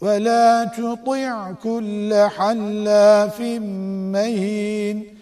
ولا تطع كل حلاف مهين